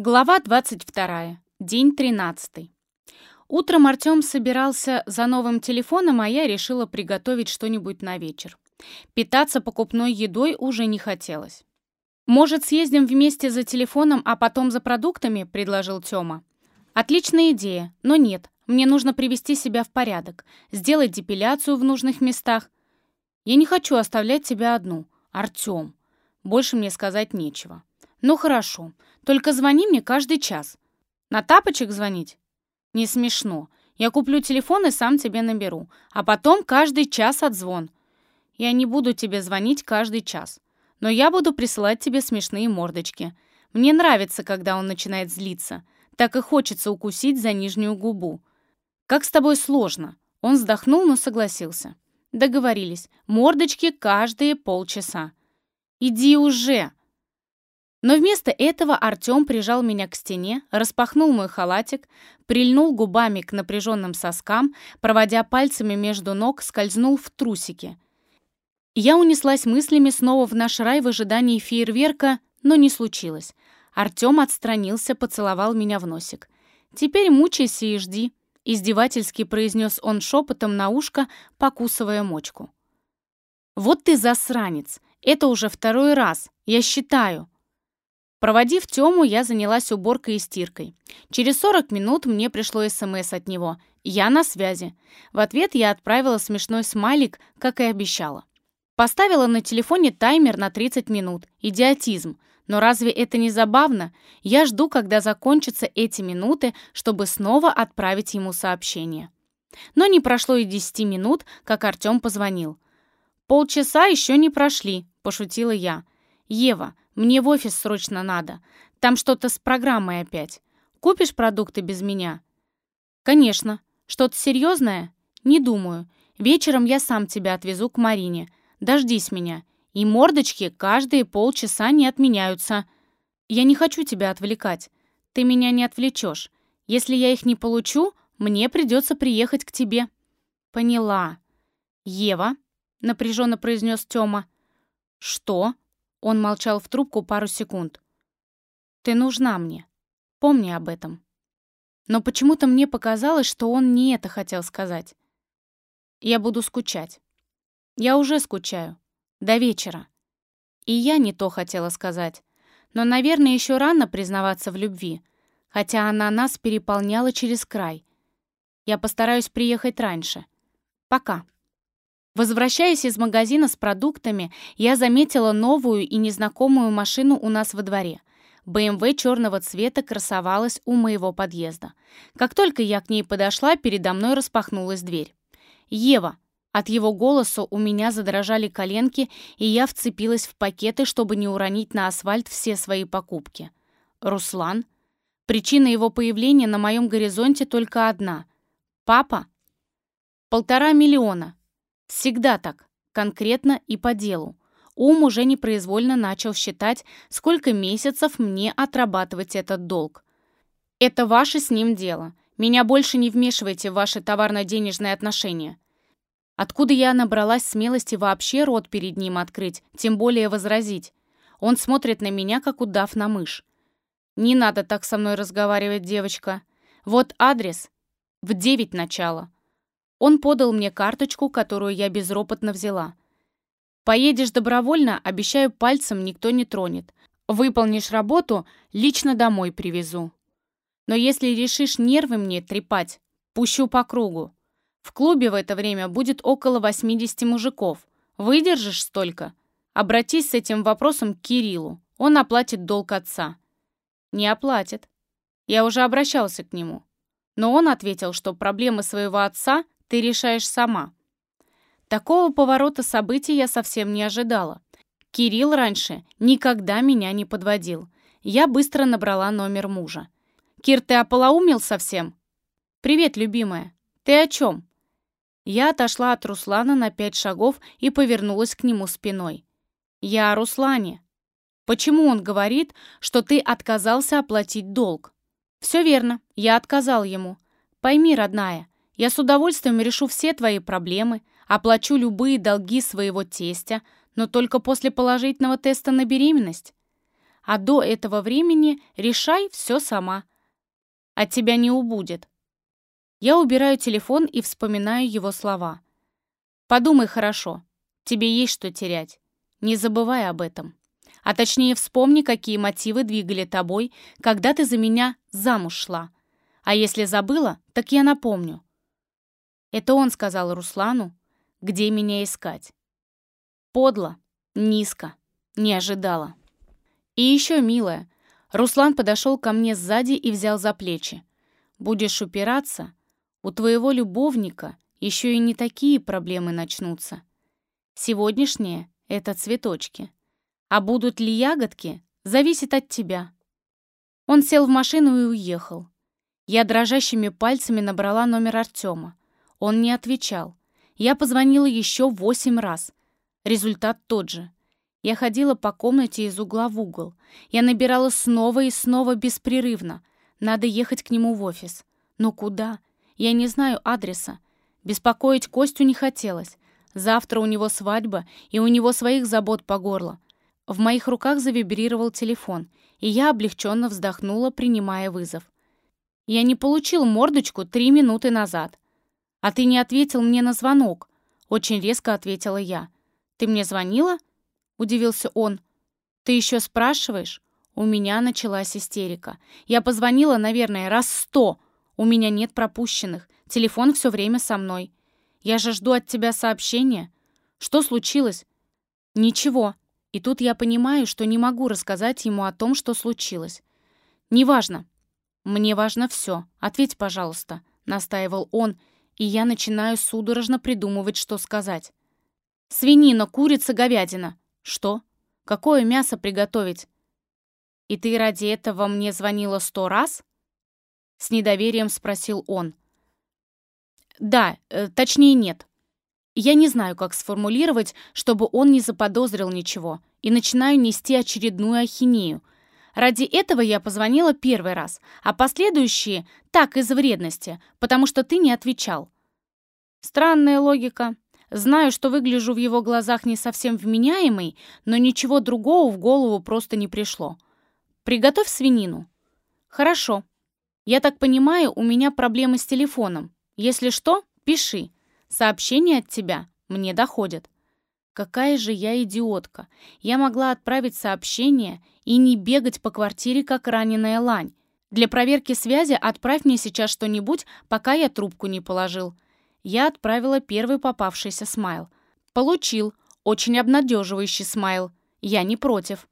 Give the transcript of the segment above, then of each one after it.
Глава 22. День 13. Утром Артем собирался за новым телефоном, а я решила приготовить что-нибудь на вечер. Питаться покупной едой уже не хотелось. «Может, съездим вместе за телефоном, а потом за продуктами?» — предложил Тёма. «Отличная идея, но нет, мне нужно привести себя в порядок, сделать депиляцию в нужных местах. Я не хочу оставлять тебя одну, Артём. Больше мне сказать нечего». «Ну хорошо, только звони мне каждый час». «На тапочек звонить?» «Не смешно. Я куплю телефон и сам тебе наберу, а потом каждый час отзвон. Я не буду тебе звонить каждый час, но я буду присылать тебе смешные мордочки. Мне нравится, когда он начинает злиться. Так и хочется укусить за нижнюю губу. Как с тобой сложно?» Он вздохнул, но согласился. Договорились. Мордочки каждые полчаса. «Иди уже!» Но вместо этого Артем прижал меня к стене, распахнул мой халатик, прильнул губами к напряженным соскам, проводя пальцами между ног, скользнул в трусики. Я унеслась мыслями снова в наш рай в ожидании фейерверка, но не случилось. Артем отстранился, поцеловал меня в носик. «Теперь мучайся и жди», — издевательски произнес он шепотом на ушко, покусывая мочку. «Вот ты засранец! Это уже второй раз, я считаю!» Проводив Тему, я занялась уборкой и стиркой. Через 40 минут мне пришло СМС от него. «Я на связи». В ответ я отправила смешной смайлик, как и обещала. Поставила на телефоне таймер на 30 минут. Идиотизм. Но разве это не забавно? Я жду, когда закончатся эти минуты, чтобы снова отправить ему сообщение. Но не прошло и 10 минут, как Артем позвонил. «Полчаса еще не прошли», – пошутила я. «Ева, мне в офис срочно надо. Там что-то с программой опять. Купишь продукты без меня?» «Конечно. Что-то серьезное?» «Не думаю. Вечером я сам тебя отвезу к Марине. Дождись меня. И мордочки каждые полчаса не отменяются. Я не хочу тебя отвлекать. Ты меня не отвлечешь. Если я их не получу, мне придется приехать к тебе». «Поняла». «Ева», — напряженно произнес Тёма. «Что?» Он молчал в трубку пару секунд. «Ты нужна мне. Помни об этом». Но почему-то мне показалось, что он не это хотел сказать. «Я буду скучать. Я уже скучаю. До вечера». И я не то хотела сказать. Но, наверное, еще рано признаваться в любви, хотя она нас переполняла через край. Я постараюсь приехать раньше. Пока. Возвращаясь из магазина с продуктами, я заметила новую и незнакомую машину у нас во дворе. БМВ черного цвета красовалась у моего подъезда. Как только я к ней подошла, передо мной распахнулась дверь. «Ева!» От его голоса у меня задрожали коленки, и я вцепилась в пакеты, чтобы не уронить на асфальт все свои покупки. «Руслан?» Причина его появления на моем горизонте только одна. «Папа?» «Полтора миллиона. Всегда так, конкретно и по делу. Ум уже непроизвольно начал считать, сколько месяцев мне отрабатывать этот долг. Это ваше с ним дело. Меня больше не вмешивайте в ваши товарно-денежные отношения. Откуда я набралась смелости вообще рот перед ним открыть, тем более возразить? Он смотрит на меня, как удав на мышь. Не надо так со мной разговаривать, девочка. Вот адрес. В девять начала. Он подал мне карточку, которую я безропотно взяла. «Поедешь добровольно, обещаю, пальцем никто не тронет. Выполнишь работу, лично домой привезу. Но если решишь нервы мне трепать, пущу по кругу. В клубе в это время будет около 80 мужиков. Выдержишь столько? Обратись с этим вопросом к Кириллу. Он оплатит долг отца». «Не оплатит. Я уже обращался к нему. Но он ответил, что проблемы своего отца ты решаешь сама. Такого поворота событий я совсем не ожидала. Кирилл раньше никогда меня не подводил. Я быстро набрала номер мужа. «Кир, ты ополоумел совсем?» «Привет, любимая. Ты о чем?» Я отошла от Руслана на пять шагов и повернулась к нему спиной. «Я о Руслане. Почему он говорит, что ты отказался оплатить долг?» «Все верно, я отказал ему. Пойми, родная, я с удовольствием решу все твои проблемы, оплачу любые долги своего тестя, но только после положительного теста на беременность. А до этого времени решай все сама. От тебя не убудет. Я убираю телефон и вспоминаю его слова. Подумай хорошо. Тебе есть что терять. Не забывай об этом. А точнее вспомни, какие мотивы двигали тобой, когда ты за меня замуж шла. А если забыла, так я напомню. Это он сказал Руслану, где меня искать. Подло, низко, не ожидала. И еще, милая, Руслан подошел ко мне сзади и взял за плечи. Будешь упираться, у твоего любовника еще и не такие проблемы начнутся. Сегодняшние — это цветочки. А будут ли ягодки, зависит от тебя. Он сел в машину и уехал. Я дрожащими пальцами набрала номер Артема. Он не отвечал. Я позвонила еще восемь раз. Результат тот же. Я ходила по комнате из угла в угол. Я набирала снова и снова беспрерывно. Надо ехать к нему в офис. Но куда? Я не знаю адреса. Беспокоить Костю не хотелось. Завтра у него свадьба, и у него своих забот по горло. В моих руках завибрировал телефон, и я облегченно вздохнула, принимая вызов. Я не получил мордочку три минуты назад. «А ты не ответил мне на звонок», — очень резко ответила я. «Ты мне звонила?» — удивился он. «Ты еще спрашиваешь?» У меня началась истерика. Я позвонила, наверное, раз сто. У меня нет пропущенных. Телефон все время со мной. Я же жду от тебя сообщения. Что случилось? Ничего. И тут я понимаю, что не могу рассказать ему о том, что случилось. Неважно. Мне важно все. Ответь, пожалуйста, настаивал он, и я начинаю судорожно придумывать, что сказать. «Свинина, курица, говядина». «Что? Какое мясо приготовить?» «И ты ради этого мне звонила сто раз?» С недоверием спросил он. «Да, э, точнее нет. Я не знаю, как сформулировать, чтобы он не заподозрил ничего, и начинаю нести очередную ахинею. Ради этого я позвонила первый раз, а последующие так из вредности, потому что ты не отвечал. Странная логика. Знаю, что выгляжу в его глазах не совсем вменяемой, но ничего другого в голову просто не пришло. Приготовь свинину. Хорошо. Я так понимаю, у меня проблемы с телефоном. Если что, пиши. Сообщения от тебя мне доходят. Какая же я идиотка. Я могла отправить сообщение и не бегать по квартире, как раненая лань. Для проверки связи отправь мне сейчас что-нибудь, пока я трубку не положил. Я отправила первый попавшийся смайл. Получил. Очень обнадеживающий смайл. Я не против.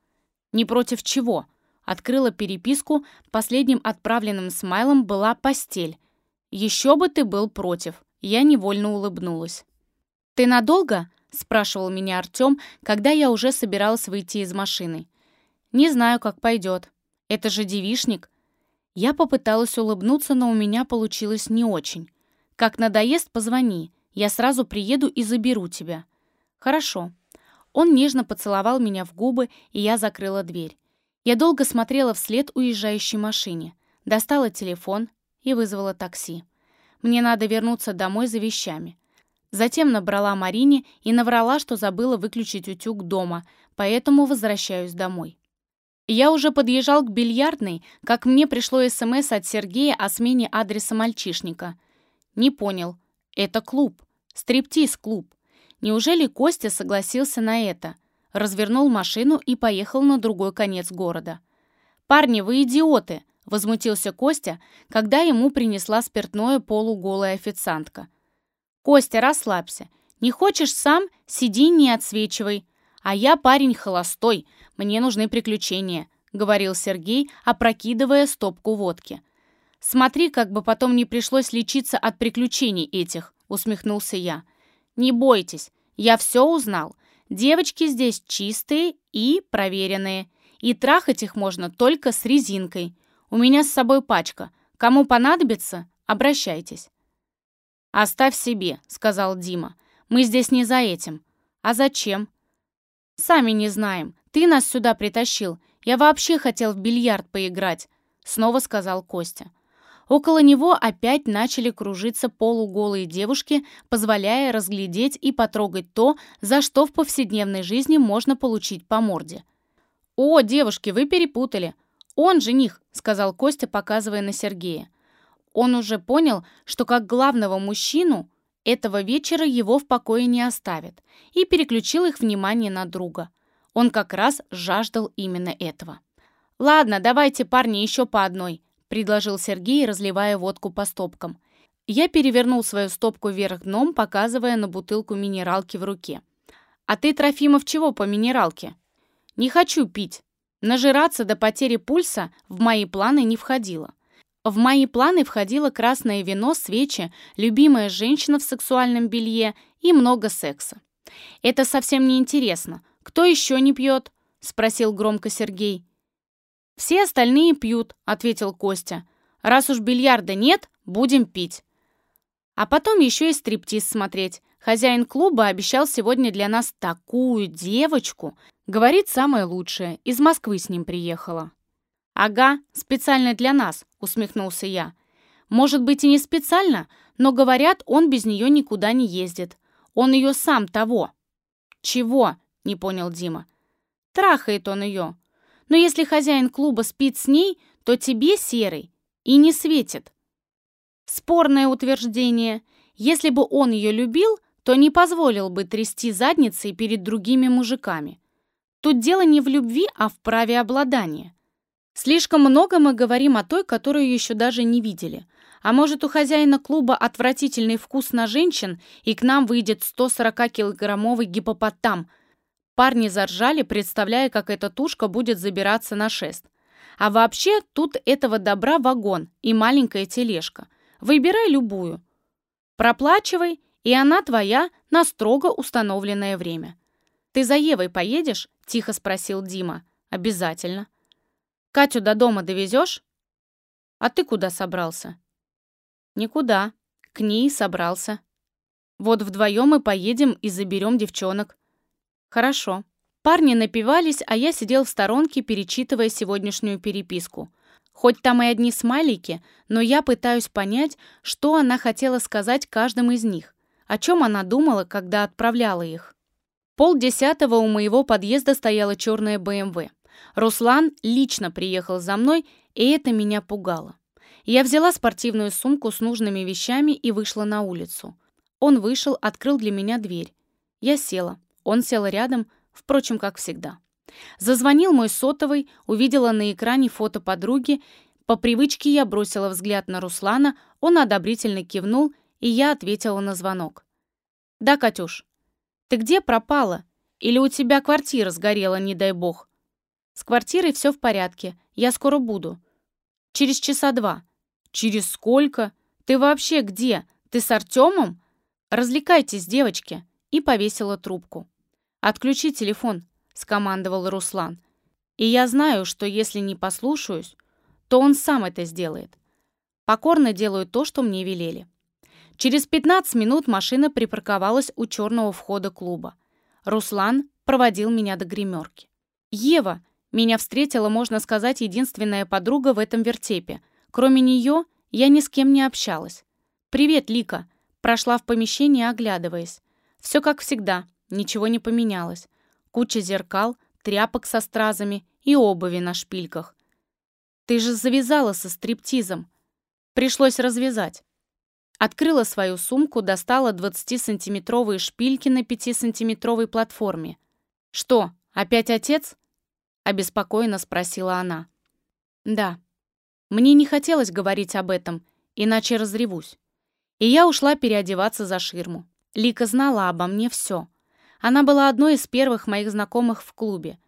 Не против чего? Открыла переписку. Последним отправленным смайлом была постель. Еще бы ты был против. Я невольно улыбнулась. «Ты надолго?» — спрашивал меня Артем, когда я уже собиралась выйти из машины. «Не знаю, как пойдет. Это же девишник». Я попыталась улыбнуться, но у меня получилось не очень. «Как надоест, позвони. Я сразу приеду и заберу тебя». «Хорошо». Он нежно поцеловал меня в губы, и я закрыла дверь. Я долго смотрела вслед уезжающей машине, достала телефон и вызвала такси. Мне надо вернуться домой за вещами. Затем набрала Марине и наврала, что забыла выключить утюг дома, поэтому возвращаюсь домой. Я уже подъезжал к бильярдной, как мне пришло СМС от Сергея о смене адреса мальчишника. Не понял. Это клуб. Стриптиз-клуб. Неужели Костя согласился на это? Развернул машину и поехал на другой конец города. «Парни, вы идиоты!» — возмутился Костя, когда ему принесла спиртное полуголая официантка. «Костя, расслабься. Не хочешь сам? Сиди, не отсвечивай. А я парень холостой, мне нужны приключения», — говорил Сергей, опрокидывая стопку водки. «Смотри, как бы потом не пришлось лечиться от приключений этих», — усмехнулся я. «Не бойтесь, я все узнал. Девочки здесь чистые и проверенные. И трахать их можно только с резинкой. У меня с собой пачка. Кому понадобится, обращайтесь». «Оставь себе», — сказал Дима. «Мы здесь не за этим». «А зачем?» «Сами не знаем. Ты нас сюда притащил. Я вообще хотел в бильярд поиграть», — снова сказал Костя. Около него опять начали кружиться полуголые девушки, позволяя разглядеть и потрогать то, за что в повседневной жизни можно получить по морде. «О, девушки, вы перепутали. Он жених», — сказал Костя, показывая на Сергея. Он уже понял, что как главного мужчину этого вечера его в покое не оставят, и переключил их внимание на друга. Он как раз жаждал именно этого. «Ладно, давайте, парни, еще по одной», — предложил Сергей, разливая водку по стопкам. Я перевернул свою стопку вверх дном, показывая на бутылку минералки в руке. «А ты, Трофимов, чего по минералке?» «Не хочу пить. Нажираться до потери пульса в мои планы не входило. В мои планы входило красное вино, свечи, любимая женщина в сексуальном белье и много секса. «Это совсем не интересно. Кто еще не пьет?» — спросил громко Сергей. «Все остальные пьют», — ответил Костя. «Раз уж бильярда нет, будем пить». А потом еще и стриптиз смотреть. Хозяин клуба обещал сегодня для нас такую девочку. Говорит, самое лучшее. Из Москвы с ним приехала. «Ага, специально для нас», — усмехнулся я. «Может быть и не специально, но, говорят, он без нее никуда не ездит. Он ее сам того». «Чего?» — не понял Дима. «Трахает он ее. Но если хозяин клуба спит с ней, то тебе, Серый, и не светит. Спорное утверждение. Если бы он ее любил, то не позволил бы трясти задницей перед другими мужиками. Тут дело не в любви, а в праве обладания. Слишком много мы говорим о той, которую еще даже не видели. А может, у хозяина клуба отвратительный вкус на женщин, и к нам выйдет 140-килограммовый гипопотам. Парни заржали, представляя, как эта тушка будет забираться на шест. А вообще, тут этого добра вагон и маленькая тележка. Выбирай любую. Проплачивай, и она твоя на строго установленное время. «Ты за Евой поедешь?» — тихо спросил Дима. «Обязательно». «Катю до дома довезешь?» «А ты куда собрался?» «Никуда. К ней собрался. Вот вдвоем мы поедем и заберем девчонок». «Хорошо». Парни напивались, а я сидел в сторонке, перечитывая сегодняшнюю переписку. Хоть там и одни смайлики, но я пытаюсь понять, что она хотела сказать каждому из них, о чем она думала, когда отправляла их. Пол десятого у моего подъезда стояла черная БМВ. Руслан лично приехал за мной, и это меня пугало. Я взяла спортивную сумку с нужными вещами и вышла на улицу. Он вышел, открыл для меня дверь. Я села. Он сел рядом, впрочем, как всегда. Зазвонил мой сотовый, увидела на экране фото подруги. По привычке я бросила взгляд на Руслана, он одобрительно кивнул, и я ответила на звонок. «Да, Катюш. Ты где пропала? Или у тебя квартира сгорела, не дай бог?» «С квартирой все в порядке. Я скоро буду». «Через часа два». «Через сколько? Ты вообще где? Ты с Артемом?» «Развлекайтесь, девочки!» И повесила трубку. «Отключи телефон скомандовал Руслан. «И я знаю, что если не послушаюсь, то он сам это сделает. Покорно делаю то, что мне велели». Через 15 минут машина припарковалась у черного входа клуба. Руслан проводил меня до гримерки. «Ева!» Меня встретила, можно сказать, единственная подруга в этом вертепе. Кроме нее, я ни с кем не общалась. «Привет, Лика!» Прошла в помещение, оглядываясь. Все как всегда, ничего не поменялось куча зеркал, тряпок со стразами и обуви на шпильках. Ты же завязала со стриптизом. Пришлось развязать. Открыла свою сумку, достала 20-сантиметровые шпильки на 5-сантиметровой платформе. «Что, опять отец?» — обеспокоенно спросила она. «Да. Мне не хотелось говорить об этом, иначе разревусь. И я ушла переодеваться за ширму. Лика знала обо мне все. Она была одной из первых моих знакомых в клубе.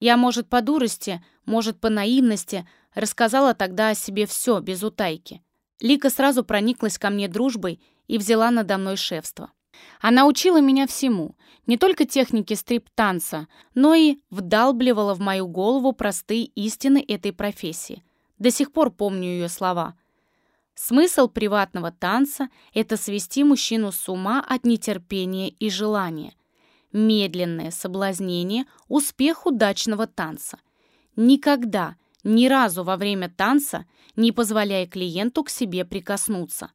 Я, может, по дурости, может, по наивности, рассказала тогда о себе все, без утайки. Лика сразу прониклась ко мне дружбой и взяла надо мной шефство. Она учила меня всему, не только технике стрип-танца, но и вдалбливала в мою голову простые истины этой профессии. До сих пор помню ее слова. Смысл приватного танца – это свести мужчину с ума от нетерпения и желания – медленное соблазнение, успех удачного танца. Никогда, ни разу во время танца не позволяя клиенту к себе прикоснуться.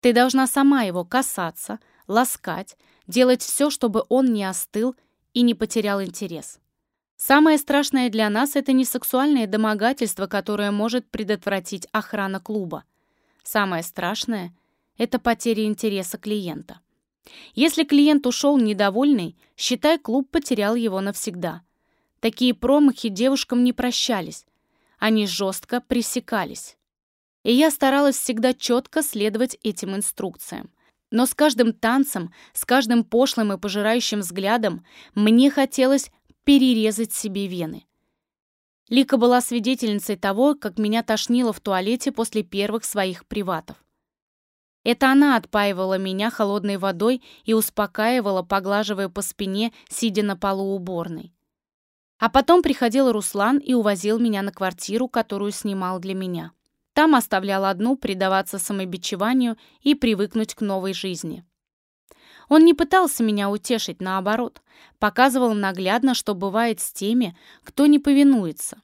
Ты должна сама его касаться, ласкать, делать все, чтобы он не остыл и не потерял интерес. Самое страшное для нас — это не сексуальное домогательство, которое может предотвратить охрана клуба. Самое страшное — это потеря интереса клиента. Если клиент ушел недовольный, считай, клуб потерял его навсегда. Такие промахи девушкам не прощались. Они жестко пресекались. И я старалась всегда четко следовать этим инструкциям. Но с каждым танцем, с каждым пошлым и пожирающим взглядом мне хотелось перерезать себе вены. Лика была свидетельницей того, как меня тошнило в туалете после первых своих приватов. Это она отпаивала меня холодной водой и успокаивала, поглаживая по спине, сидя на полу уборной. А потом приходил Руслан и увозил меня на квартиру, которую снимал для меня. Там оставлял одну предаваться самобичеванию и привыкнуть к новой жизни. Он не пытался меня утешить, наоборот, показывал наглядно, что бывает с теми, кто не повинуется.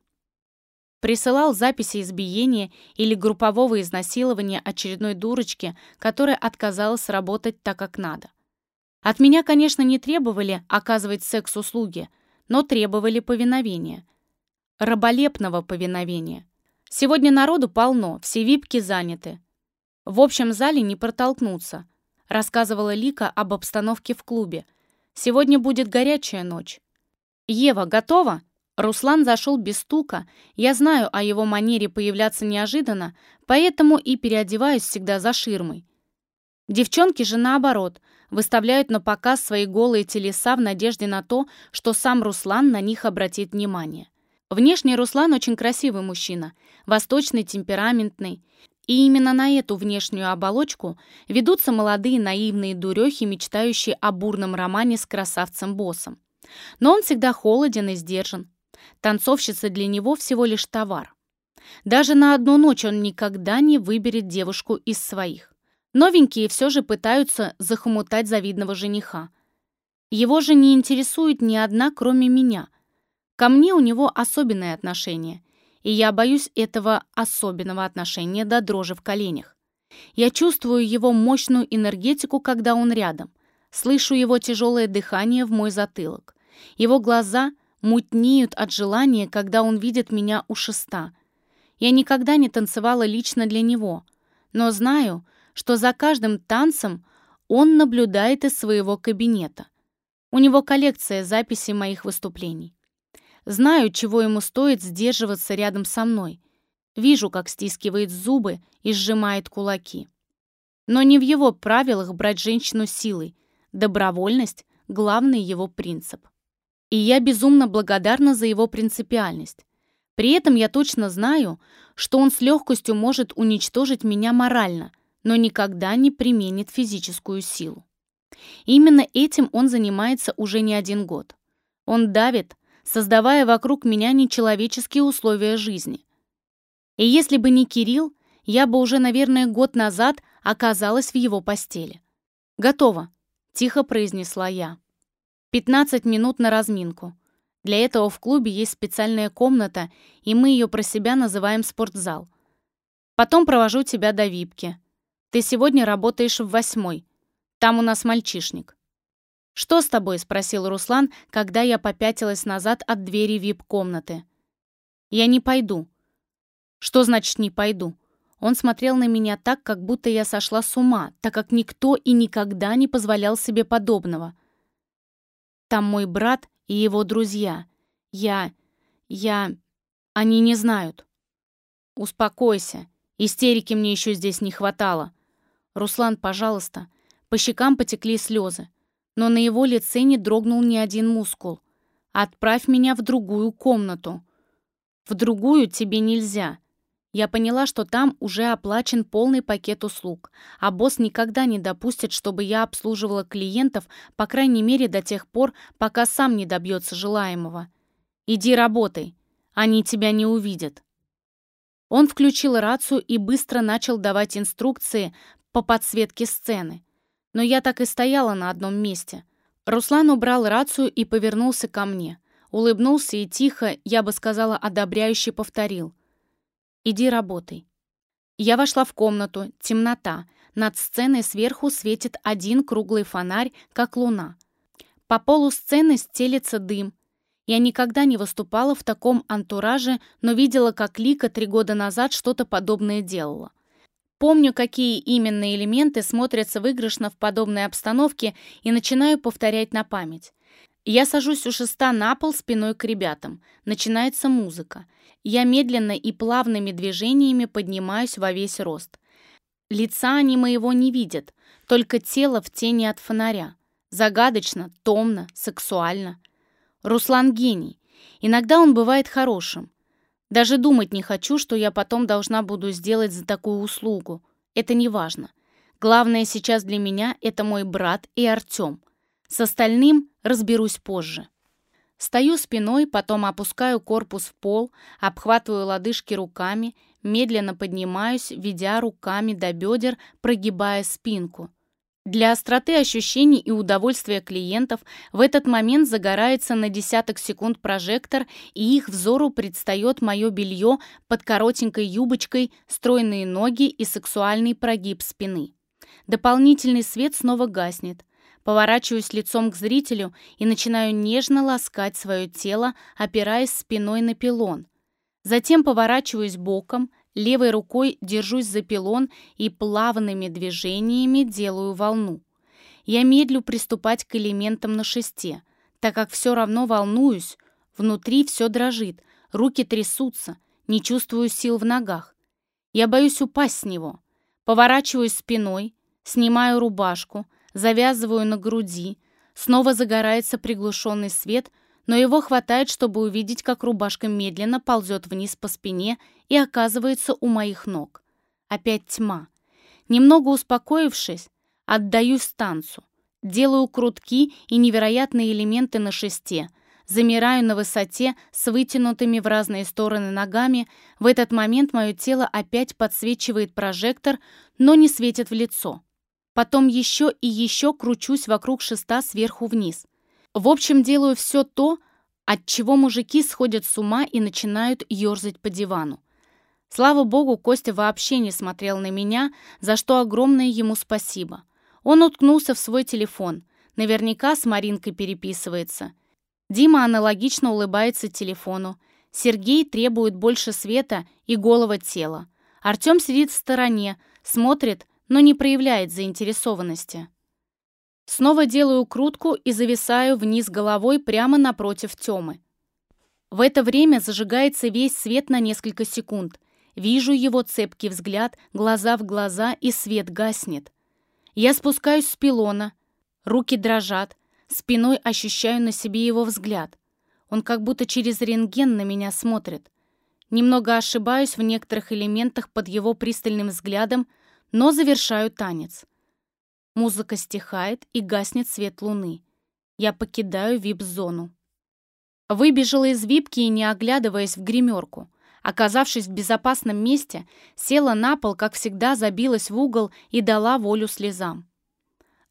Присылал записи избиения или группового изнасилования очередной дурочки, которая отказалась работать так, как надо. От меня, конечно, не требовали оказывать секс-услуги, но требовали повиновения. Раболепного повиновения. Сегодня народу полно, все випки заняты. В общем зале не протолкнуться. Рассказывала Лика об обстановке в клубе. Сегодня будет горячая ночь. «Ева, готова?» Руслан зашел без стука. Я знаю о его манере появляться неожиданно, поэтому и переодеваюсь всегда за ширмой. Девчонки же наоборот, выставляют на показ свои голые телеса в надежде на то, что сам Руслан на них обратит внимание. Внешне Руслан очень красивый мужчина, восточный, темпераментный. И именно на эту внешнюю оболочку ведутся молодые наивные дурехи, мечтающие о бурном романе с красавцем-боссом. Но он всегда холоден и сдержан, Танцовщица для него всего лишь товар. Даже на одну ночь он никогда не выберет девушку из своих. Новенькие все же пытаются захомутать завидного жениха. Его же не интересует ни одна, кроме меня. Ко мне у него особенное отношение, и я боюсь этого особенного отношения до дрожи в коленях. Я чувствую его мощную энергетику, когда он рядом, слышу его тяжелое дыхание в мой затылок. Его глаза мутнеют от желания, когда он видит меня у шеста. Я никогда не танцевала лично для него, но знаю, что за каждым танцем он наблюдает из своего кабинета. У него коллекция записей моих выступлений. Знаю, чего ему стоит сдерживаться рядом со мной. Вижу, как стискивает зубы и сжимает кулаки. Но не в его правилах брать женщину силой. Добровольность — главный его принцип. И я безумно благодарна за его принципиальность. При этом я точно знаю, что он с легкостью может уничтожить меня морально, но никогда не применит физическую силу. Именно этим он занимается уже не один год. Он давит, создавая вокруг меня нечеловеческие условия жизни. И если бы не Кирилл, я бы уже, наверное, год назад оказалась в его постели. «Готово», — тихо произнесла я. 15 минут на разминку. Для этого в клубе есть специальная комната, и мы ее про себя называем спортзал. Потом провожу тебя до випки. Ты сегодня работаешь в восьмой. Там у нас мальчишник. «Что с тобой?» — спросил Руслан, когда я попятилась назад от двери вип-комнаты. «Я не пойду». «Что значит «не пойду»?» Он смотрел на меня так, как будто я сошла с ума, так как никто и никогда не позволял себе подобного — там мой брат и его друзья. Я... я... Они не знают. Успокойся. Истерики мне еще здесь не хватало. Руслан, пожалуйста. По щекам потекли слезы. Но на его лице не дрогнул ни один мускул. Отправь меня в другую комнату. В другую тебе нельзя. Я поняла, что там уже оплачен полный пакет услуг, а босс никогда не допустит, чтобы я обслуживала клиентов, по крайней мере до тех пор, пока сам не добьется желаемого. Иди работай, они тебя не увидят. Он включил рацию и быстро начал давать инструкции по подсветке сцены. Но я так и стояла на одном месте. Руслан убрал рацию и повернулся ко мне. Улыбнулся и тихо, я бы сказала, одобряюще повторил. Иди работай». Я вошла в комнату, темнота. Над сценой сверху светит один круглый фонарь, как луна. По полу сцены стелется дым. Я никогда не выступала в таком антураже, но видела, как Лика три года назад что-то подобное делала. Помню, какие именно элементы смотрятся выигрышно в подобной обстановке и начинаю повторять на память. Я сажусь у шеста на пол спиной к ребятам. Начинается музыка. Я медленно и плавными движениями поднимаюсь во весь рост. Лица они моего не видят, только тело в тени от фонаря. Загадочно, томно, сексуально. Руслан гений. Иногда он бывает хорошим. Даже думать не хочу, что я потом должна буду сделать за такую услугу. Это не важно. Главное сейчас для меня — это мой брат и Артем. С остальным разберусь позже. Стою спиной, потом опускаю корпус в пол, обхватываю лодыжки руками, медленно поднимаюсь, ведя руками до бедер, прогибая спинку. Для остроты ощущений и удовольствия клиентов в этот момент загорается на десяток секунд прожектор, и их взору предстает мое белье под коротенькой юбочкой, стройные ноги и сексуальный прогиб спины. Дополнительный свет снова гаснет. Поворачиваюсь лицом к зрителю и начинаю нежно ласкать свое тело, опираясь спиной на пилон. Затем поворачиваюсь боком, Левой рукой держусь за пилон и плавными движениями делаю волну. Я медлю приступать к элементам на шесте, так как все равно волнуюсь, внутри все дрожит, руки трясутся, не чувствую сил в ногах. Я боюсь упасть с него. Поворачиваюсь спиной, снимаю рубашку, завязываю на груди, снова загорается приглушенный свет — но его хватает, чтобы увидеть, как рубашка медленно ползет вниз по спине и оказывается у моих ног. Опять тьма. Немного успокоившись, отдаюсь танцу. Делаю крутки и невероятные элементы на шесте. Замираю на высоте с вытянутыми в разные стороны ногами. В этот момент мое тело опять подсвечивает прожектор, но не светит в лицо. Потом еще и еще кручусь вокруг шеста сверху вниз. В общем, делаю все то, от чего мужики сходят с ума и начинают ерзать по дивану. Слава богу, Костя вообще не смотрел на меня, за что огромное ему спасибо. Он уткнулся в свой телефон. Наверняка с Маринкой переписывается. Дима аналогично улыбается телефону. Сергей требует больше света и голого тела. Артем сидит в стороне, смотрит, но не проявляет заинтересованности. Снова делаю крутку и зависаю вниз головой прямо напротив Тёмы. В это время зажигается весь свет на несколько секунд. Вижу его цепкий взгляд, глаза в глаза, и свет гаснет. Я спускаюсь с пилона, руки дрожат, спиной ощущаю на себе его взгляд. Он как будто через рентген на меня смотрит. Немного ошибаюсь в некоторых элементах под его пристальным взглядом, но завершаю танец. Музыка стихает и гаснет свет луны. Я покидаю вип-зону. Выбежала из випки и, не оглядываясь в гримерку, оказавшись в безопасном месте, села на пол, как всегда, забилась в угол и дала волю слезам.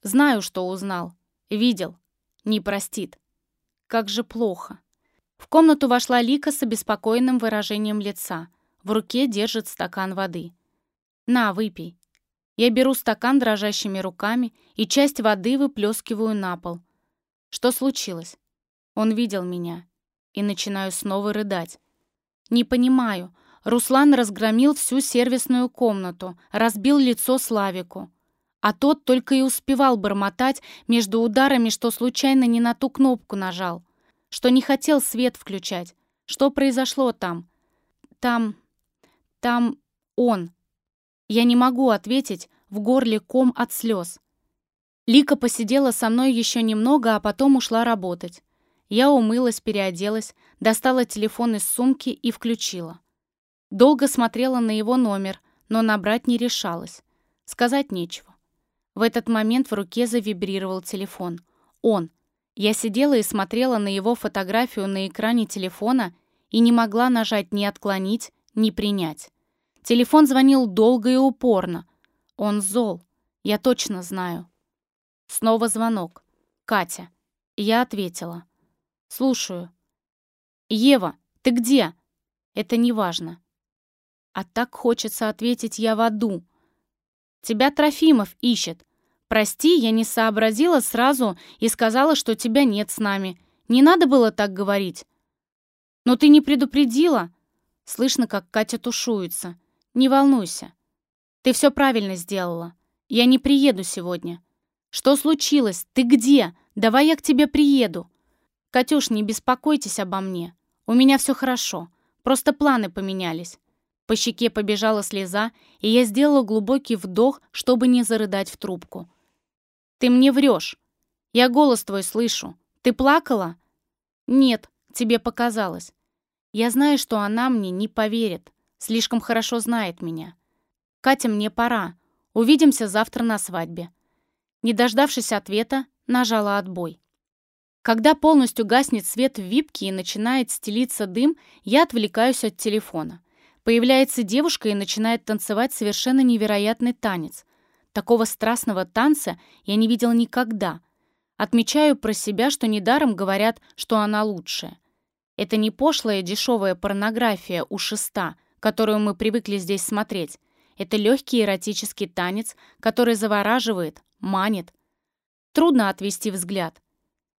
Знаю, что узнал. Видел. Не простит. Как же плохо. В комнату вошла Лика с обеспокоенным выражением лица. В руке держит стакан воды. «На, выпей». Я беру стакан дрожащими руками и часть воды выплескиваю на пол. Что случилось? Он видел меня. И начинаю снова рыдать. Не понимаю. Руслан разгромил всю сервисную комнату, разбил лицо Славику. А тот только и успевал бормотать между ударами, что случайно не на ту кнопку нажал. Что не хотел свет включать. Что произошло там? Там... там он. Я не могу ответить, в горле ком от слез. Лика посидела со мной еще немного, а потом ушла работать. Я умылась, переоделась, достала телефон из сумки и включила. Долго смотрела на его номер, но набрать не решалась. Сказать нечего. В этот момент в руке завибрировал телефон. Он. Я сидела и смотрела на его фотографию на экране телефона и не могла нажать ни отклонить, ни принять. Телефон звонил долго и упорно. Он зол. Я точно знаю. Снова звонок. Катя. Я ответила. Слушаю. Ева, ты где? Это не важно. А так хочется ответить я в аду. Тебя Трофимов ищет. Прости, я не сообразила сразу и сказала, что тебя нет с нами. Не надо было так говорить. Но ты не предупредила. Слышно, как Катя тушуется. Не волнуйся. Ты все правильно сделала. Я не приеду сегодня. Что случилось? Ты где? Давай я к тебе приеду. Катюш, не беспокойтесь обо мне. У меня все хорошо. Просто планы поменялись. По щеке побежала слеза, и я сделала глубокий вдох, чтобы не зарыдать в трубку. «Ты мне врешь. Я голос твой слышу. Ты плакала?» «Нет, тебе показалось. Я знаю, что она мне не поверит. Слишком хорошо знает меня. Катя, мне пора. Увидимся завтра на свадьбе». Не дождавшись ответа, нажала отбой. Когда полностью гаснет свет в випке и начинает стелиться дым, я отвлекаюсь от телефона. Появляется девушка и начинает танцевать совершенно невероятный танец. Такого страстного танца я не видел никогда. Отмечаю про себя, что недаром говорят, что она лучшая. Это не пошлая дешевая порнография у шеста, которую мы привыкли здесь смотреть. Это легкий эротический танец, который завораживает, манит. Трудно отвести взгляд.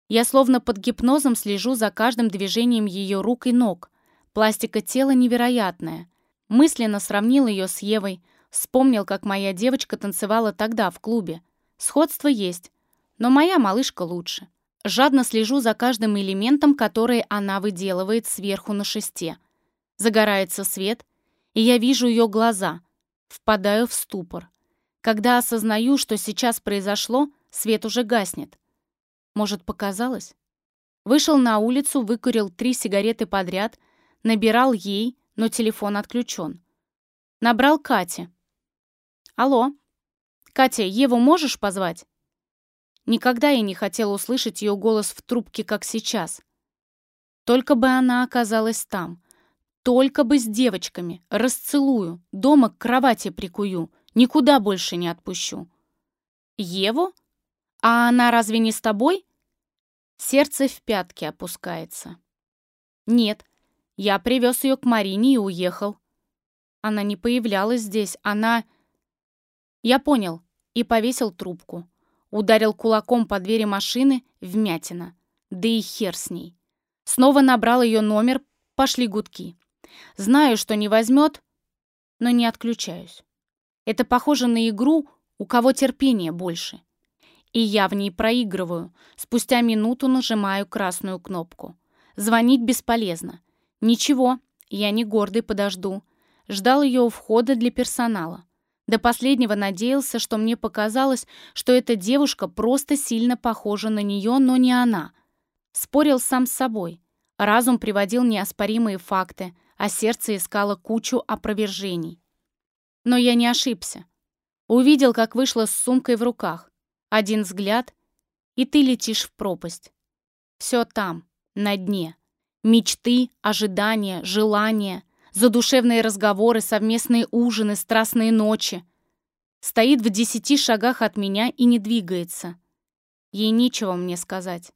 Я словно под гипнозом слежу за каждым движением ее рук и ног. Пластика тела невероятная. Мысленно сравнил ее с Евой, вспомнил, как моя девочка танцевала тогда в клубе. Сходство есть, но моя малышка лучше. Жадно слежу за каждым элементом, который она выделывает сверху на шесте. Загорается свет, и я вижу ее глаза. Впадаю в ступор. Когда осознаю, что сейчас произошло, свет уже гаснет. Может, показалось? Вышел на улицу, выкурил три сигареты подряд, набирал ей, но телефон отключен. Набрал Кате. «Алло. Катя, Еву можешь позвать?» Никогда я не хотела услышать ее голос в трубке, как сейчас. Только бы она оказалась там. Только бы с девочками. Расцелую. Дома к кровати прикую. Никуда больше не отпущу. Еву? А она разве не с тобой? Сердце в пятки опускается. Нет, я привез ее к Марине и уехал. Она не появлялась здесь, она... Я понял и повесил трубку. Ударил кулаком по двери машины, вмятина. Да и хер с ней. Снова набрал ее номер, пошли гудки. Знаю, что не возьмет, но не отключаюсь. Это похоже на игру, у кого терпения больше. И я в ней проигрываю. Спустя минуту нажимаю красную кнопку. Звонить бесполезно. Ничего, я не гордый подожду. Ждал ее у входа для персонала. До последнего надеялся, что мне показалось, что эта девушка просто сильно похожа на нее, но не она. Спорил сам с собой. Разум приводил неоспоримые факты, а сердце искало кучу опровержений. Но я не ошибся. Увидел, как вышла с сумкой в руках. Один взгляд, и ты летишь в пропасть. Все там, на дне. Мечты, ожидания, желания, задушевные разговоры, совместные ужины, страстные ночи. Стоит в десяти шагах от меня и не двигается. Ей нечего мне сказать.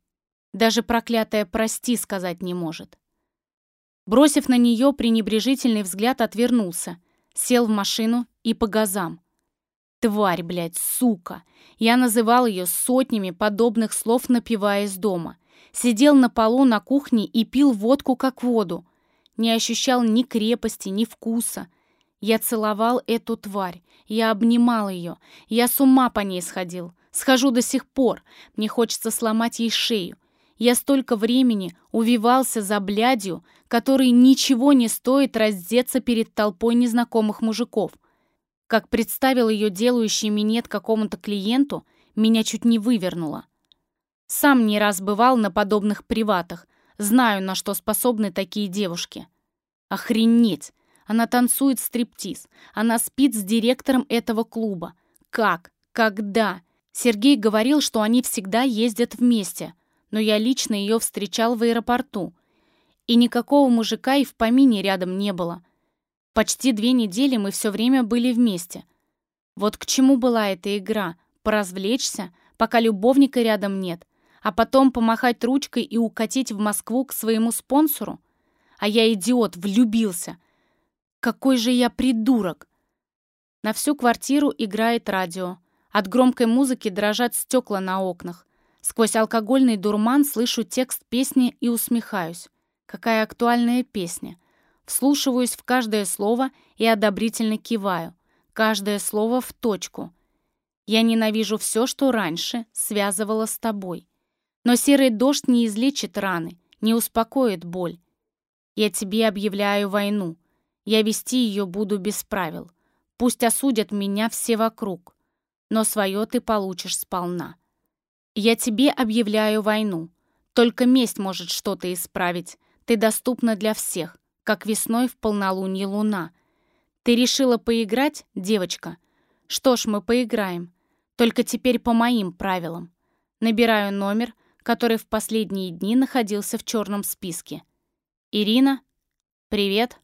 Даже проклятая «прости» сказать не может. Бросив на нее пренебрежительный взгляд, отвернулся, сел в машину и по газам. Тварь, блядь, сука! Я называл ее сотнями подобных слов, напиваясь дома сидел на полу на кухне и пил водку как воду. Не ощущал ни крепости, ни вкуса. Я целовал эту тварь, я обнимал ее, я с ума по ней сходил. Схожу до сих пор, мне хочется сломать ей шею. Я столько времени увивался за блядью, который ничего не стоит раздеться перед толпой незнакомых мужиков. Как представил ее делающий минет какому-то клиенту, меня чуть не вывернуло. Сам не раз бывал на подобных приватах. Знаю, на что способны такие девушки. Охренеть! Она танцует стриптиз. Она спит с директором этого клуба. Как? Когда? Сергей говорил, что они всегда ездят вместе. Но я лично ее встречал в аэропорту. И никакого мужика и в помине рядом не было. Почти две недели мы все время были вместе. Вот к чему была эта игра? Поразвлечься, пока любовника рядом нет, а потом помахать ручкой и укатить в Москву к своему спонсору? А я идиот, влюбился. Какой же я придурок! На всю квартиру играет радио. От громкой музыки дрожат стекла на окнах. Сквозь алкогольный дурман слышу текст песни и усмехаюсь. Какая актуальная песня. Вслушиваюсь в каждое слово и одобрительно киваю. Каждое слово в точку. Я ненавижу все, что раньше связывало с тобой. Но серый дождь не излечит раны, не успокоит боль. Я тебе объявляю войну. Я вести ее буду без правил. Пусть осудят меня все вокруг, но свое ты получишь сполна. Я тебе объявляю войну. Только месть может что-то исправить. Ты доступна для всех, как весной в полнолуние луна. Ты решила поиграть, девочка? Что ж, мы поиграем. Только теперь по моим правилам. Набираю номер, который в последние дни находился в черном списке. «Ирина? Привет!»